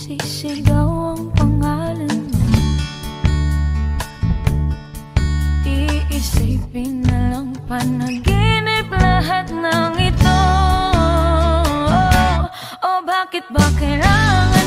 Sisigaw ang pangalan mo. Iisipin na panaginip lahat ng ito. Oh, oh bakit ba kailangan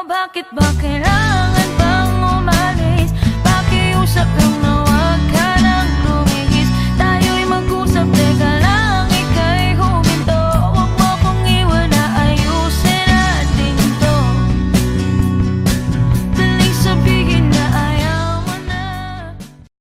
Bakit ba kailangan bang umalis? Pakiusap lang na